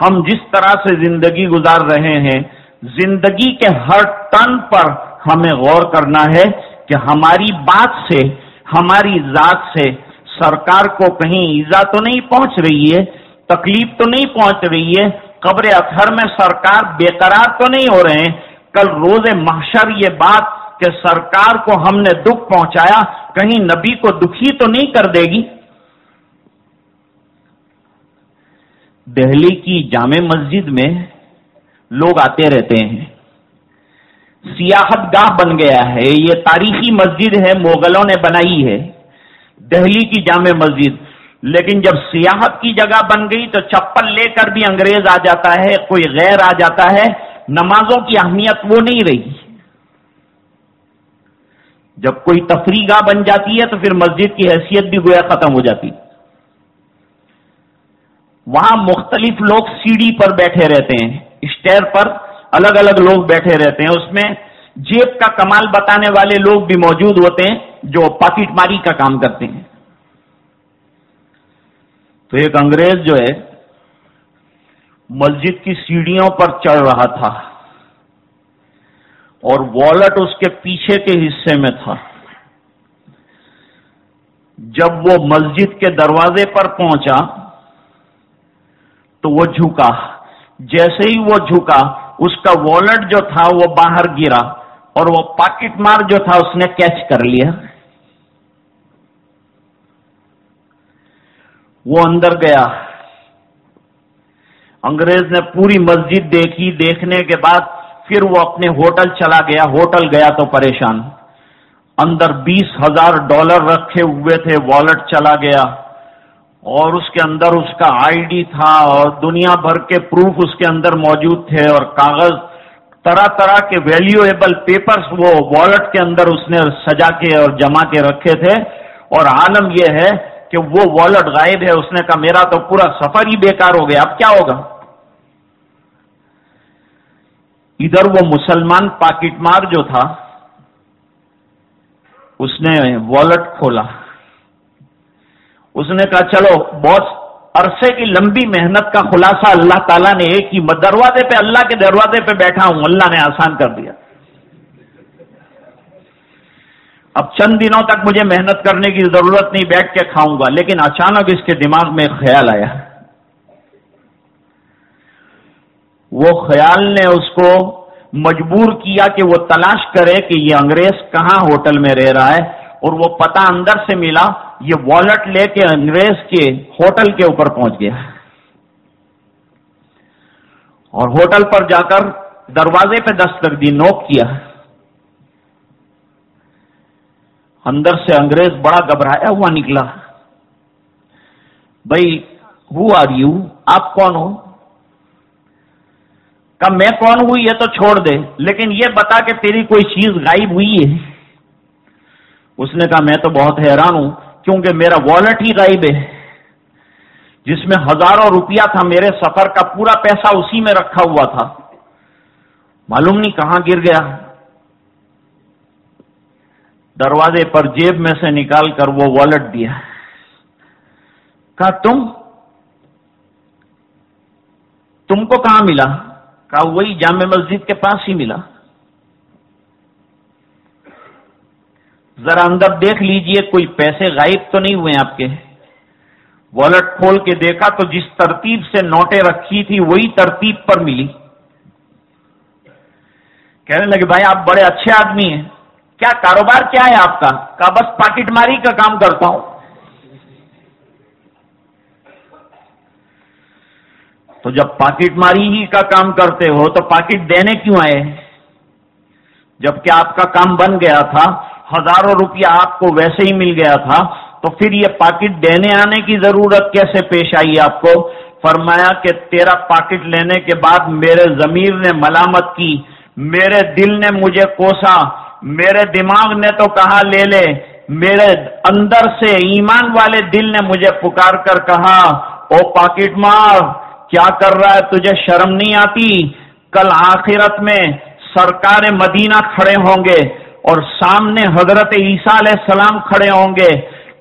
ہم جس طرح سے زندگی گزار رہے ہیں، زندگی کے ہر ٹن پر ہمیں غور کرنا ہے کہ ہماری بات سے، ہماری ذات سے سرکار کو کہیں ایزا تو نہیں پہنچ رہی ہے، تکلیف تو نہیں پہنچ رہی ہے، قبر اطہر میں سرکار بے قرار تو نہیں ہو رہے ہیں۔ کل روز محشر یہ بات کہ سرکار کو ہم نے دکھ پہنچایا، کہیں نبی کو دکھی تو نہیں کر دے گی۔ دہلی کی جامع مسجد میں لوگ آتے رہتے ہیں۔ سیاحت گاہ بن گیا ہے، یہ تاریخی مسجد ہے، مغلوں نے بنائی ہے۔ دہلی کی جامع مسجد۔ لیکن جب سیاحت کی جگہ بن گئی تو چپل لے کر بھی انگریز آ جاتا ہے، کوئی غیر آ جاتا ہے۔ نمازوں کی اہمیت وہ نہیں رہی۔ جب کوئی تفریح گاہ بن جاتی ہے تو پھر مسجد کی حیثیت بھی گویا ختم ہو جاتی وہاں مختلف لوگ سیڑھی پر بیٹھے رہتے ہیں اسٹیر پر الگ الگ لوگ بیٹھے رہتے ہیں۔ اس میں جیب کا کمال بتانے والے لوگ بھی موجود ہوتے ہیں جو پاکٹ ماری کا کام کرتے ہیں۔ تو ایک انگریز جو ہے، مسجد کی سیڑھیوں پر چڑھ رہا تھا۔ اور والٹ اس کے پیچھے کے حصے میں تھا۔ جب وہ مسجد کے دروازے پر پہنچا تو وہ جھکا۔ جیسے ہی وہ جھکا، اس کا والٹ جو تھا وہ باہر گرا اور وہ پاکٹ مار جو تھا اس نے کیچ کر لیا۔ وہ اندر گیا۔ انگریز نے پوری مسجد دیکھی۔ دیکھنے کے بعد پھر وہ اپنے ہوٹل چلا گیا۔ ہوٹل گیا تو پریشان۔ اندر بیس ہزار ڈالر رکھے ہوئے تھے والٹ چلا گیا۔ اور اس کے اندر اس کا آئی ڈی تھا اور دنیا بھر کے پروف اس کے اندر موجود تھے اور کاغذ، طرح طرح کے ویلیویبل پیپرز وہ والٹ کے اندر اس نے سجا کے اور جما کے رکھے تھے۔ اور عالم یہ ہے کہ وہ والٹ غائب ہے۔ اس نے کہا، میرا تو پورا سفر ہی بیکار ہو گیا۔ اب کیا ہوگا؟ ادھر وہ مسلمان پاکٹ مار جو تھا، اس نے والٹ کھولا۔ اس نے کہا، چلو بہت عرصے کی لمبی محنت کا خلاصہ اللہ تعالیٰ نے ایک ہی دروازے پہ، اللہ کے دروازے پہ بیٹھا ہوں، اللہ نے آسان کر دیا۔ اب چند دنوں تک مجھے محنت کرنے کی ضرورت نہیں، بیٹھ کے کھاؤں گا، لیکن اچانک اس کے دماغ میں خیال آیا۔ وہ خیال نے اس کو مجبور کیا کہ وہ تلاش کرے کہ یہ انگریز کہاں ہوٹل میں رہ رہا ہے اور وہ پتا اندر سے ملا یہ والٹ لے کے انگریز کے ہوٹل کے اوپر پہنچ گیا۔ اور ہوٹل پر جا کر دروازے پہ دستک دی نوک کیا۔ اندر سے انگریز بڑا گھبرایا ہوا نکلا۔ بھائی ہو آر یو آپ کون ہو? کہ میں کون ہوں؟ یہ تو چھوڑ دے۔ لیکن یہ بتا کہ تیری کوئی چیز غائب ہوئی ہے؟ اس نے کہا، میں تو بہت حیران ہوں، کیونکہ میرا والٹ ہی غائب ہے۔ جس میں ہزاروں روپیہ تھا، میرے سفر کا پورا پیسہ اسی میں رکھا ہوا تھا۔ معلوم نہیں کہاں گر گیا۔ دروازے پر جیب میں سے نکال کر وہ والٹ دیا۔ کہا، تم؟ تم کو کہاں ملا؟ کہا وہی جامع مسجد کے پاس ہی ملا۔ ذرا اندر دیکھ لیجیے، کوئی پیسے غائب تو نہیں ہوئے آپ کے۔ والٹ کھول کے دیکھا تو جس ترتیب سے نوٹیں رکھی تھی، وہی ترتیب پر ملی۔ کہنے لگے، بھائی آپ بڑے اچھے آدمی ہیں۔ کیا کاروبار کیا ہے آپ کا؟ کہا، بس پاکٹ ماری کا کام کرتا ہوں۔ تو جب پاکٹ ماری ہی کا کام کرتے ہو تو پاکٹ دینے کیوں آئے جبکہ آپ کا کام بن گیا تھا، ہزاروں روپیہ آپ کو ویسے ہی مل گیا تھا، تو پھر یہ پاکٹ دینے آنے کی ضرورت کیسے پیش آئی آپ کو؟ فرمایا کہ تیرا پاکٹ لینے کے بعد میرے ضمیر نے ملامت کی، میرے دل نے مجھے کوسا، میرے دماغ نے تو کہا لے لے، میرے اندر سے ایمان والے دل نے مجھے پکار کر کہا، او پاکٹ مار کیا کر رہا ہے تجھے شرم نہیں آتی؟ کل آخرت میں سرکار مدینہ کھڑے ہوں گے اور سامنے حضرت عیسیٰ علیہ السلام کھڑے ہوں گے،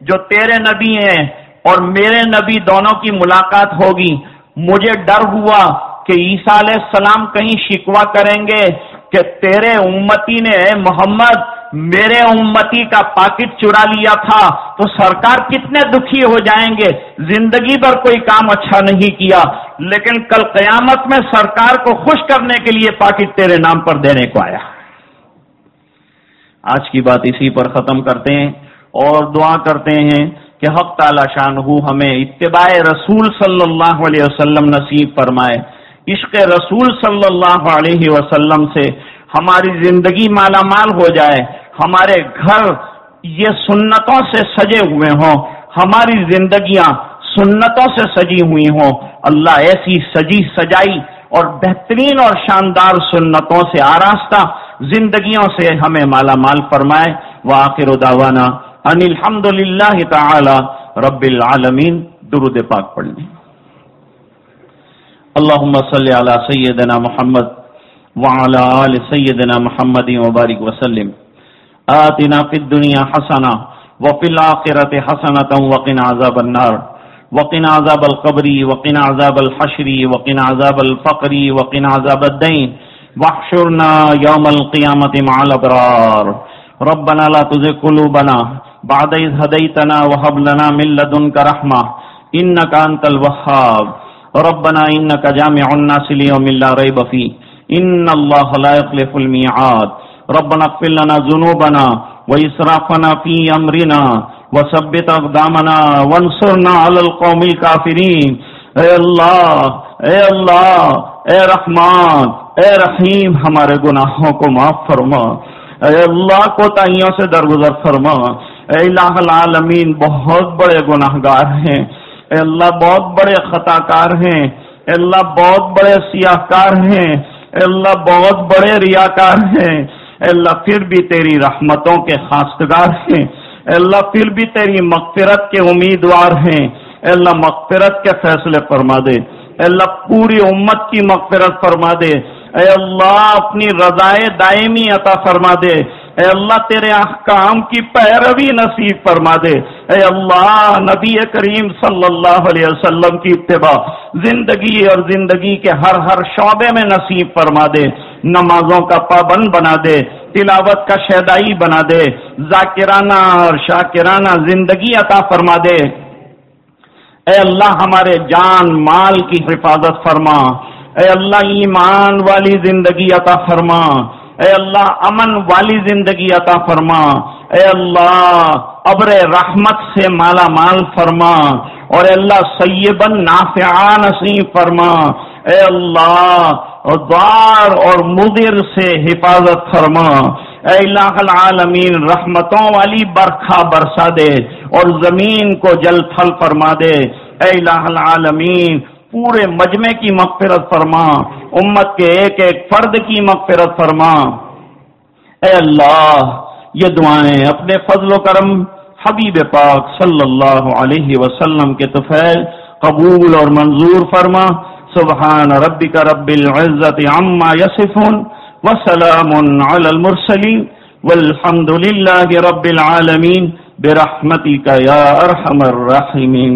جو تیرے نبی ہیں اور میرے نبی دونوں کی ملاقات ہوگی۔ مجھے ڈر ہوا کہ عیسیٰ علیہ السلام کہیں شکوا کریں گے کہ تیرے امتی نے محمد میرے امتی کا پاکٹ چرا لیا تھا تو سرکار کتنے دکھی ہو جائیں گے؟ زندگی پر کوئی کام اچھا نہیں کیا، لیکن کل قیامت میں سرکار کو خوش کرنے کے لیے پاکٹ تیرے نام پر دینے کو آیا۔ آج کی بات اسی پر ختم کرتے ہیں اور دعا کرتے ہیں کہ حق تعالی شان ہو ہمیں اتباع رسول صلی اللہ علیہ وسلم نصیب فرمائے۔ عشق رسول صلی اللہ علیہ وسلم سے ہماری زندگی مالا مال ہو جائے۔ ہمارے گھر یہ سنتوں سے سجے ہوئے ہوں۔ ہماری زندگیاں سنتوں سے سجی ہوئی ہوں۔ اللہ ایسی سجی سجائی اور بہترین اور شاندار سنتوں سے آراستہ زندگیوں سے ہمیں مالا مال فرمائے۔ وآخر دعوانا ان الحمد للہ تعالی رب العالمین۔ درود پاک پڑھنے اللہم صلی علی سیدنا محمد وعلى آل سیدنا محمد وبارک وسلم۔ آتنا فی الدنیا حسنا وفی الآخرت حسنتا وقنا عذاب النار. وقنا عذاب القبر، وقنا عذاب الحشر، وقنا عذاب الفقر، وقنا عذاب الدین. واحشرنا یوم القیامت مع الابرار. ربنا لا تزغ قلوبنا بعد إذ هديتنا وهب لنا من لدنك رحمة. إنك أنت الوهاب ربنا إنك جامع الناس ليوم لا ريب فيه إن الله لا يخلف الميعاد ربنا اغفر لنا ذنوبنا وإسرافنا في أمرنا وثبت أقدامنا وانصرنا على القوم الكافرين. اے اللہ اے اللہ، اے رحمان، اے رحیم، ہمارے گناہوں کو معاف فرما۔ اے اللہ کو تائیوں سے درگزر فرما۔ اے الہ العالمین، بہت بڑے گناہ گار ہیں۔ اے اللہ، بہت بڑے خطا کار ہیں۔ اے اللہ، بہت بڑے سیاہ کار ہیں۔ اے اللہ، بہت بڑے ریاکار ہیں۔ اے اللہ، پھر بھی تیری رحمتوں کے خاصگار ہیں۔ اے اللہ، پھر بھی تیری مغفرت کے امیدوار ہیں۔ اے اللہ، مغفرت کے فیصلے فرما دے۔ اے اللہ، پوری امت کی مغفرت فرما دے۔ اے اللہ، اپنی رضائے دائمی عطا فرما دے۔ اے اللہ، تیرے احکام کی پیروی نصیب فرما دے۔ اے اللہ، نبی کریم صلی اللہ علیہ وسلم کی اتباع زندگی اور زندگی کے ہر ہر شعبے میں نصیب فرما دے۔ نمازوں کا پابند بنا دے، تلاوت کا شیدائی بنا دے، ذاکرانہ اور شاکرانہ زندگی عطا فرما دے۔ اے اللہ ہمارے جان مال کی حفاظت فرما۔ اے اللہ ایمان والی زندگی عطا فرما۔ اے اللہ امن والی زندگی عطا فرما۔ اے اللہ ابر رحمت سے مالا مال فرما۔ اور اے اللہ سیبن نافعان نصیب فرما۔ اے اللہ دار اور مدر سے حفاظت فرما۔ اے اللہ العالمین، رحمتوں والی برکھا برسا دے اور زمین کو جل تھل فرما دے۔ اے الہ العالمین، پورے مجمع کی مغفرت فرما۔ امت کے ایک ایک فرد کی مغفرت فرما۔ اے اللہ، یہ دعائیں اپنے فضل و کرم حبیب پاک صلی اللہ علیہ وسلم کے طفیل قبول اور منظور فرما۔ سبحان ربك رب العزة عما يصفون وسلام على المرسلين والحمد لله رب العالمين برحمتك يا أرحم الراحمين.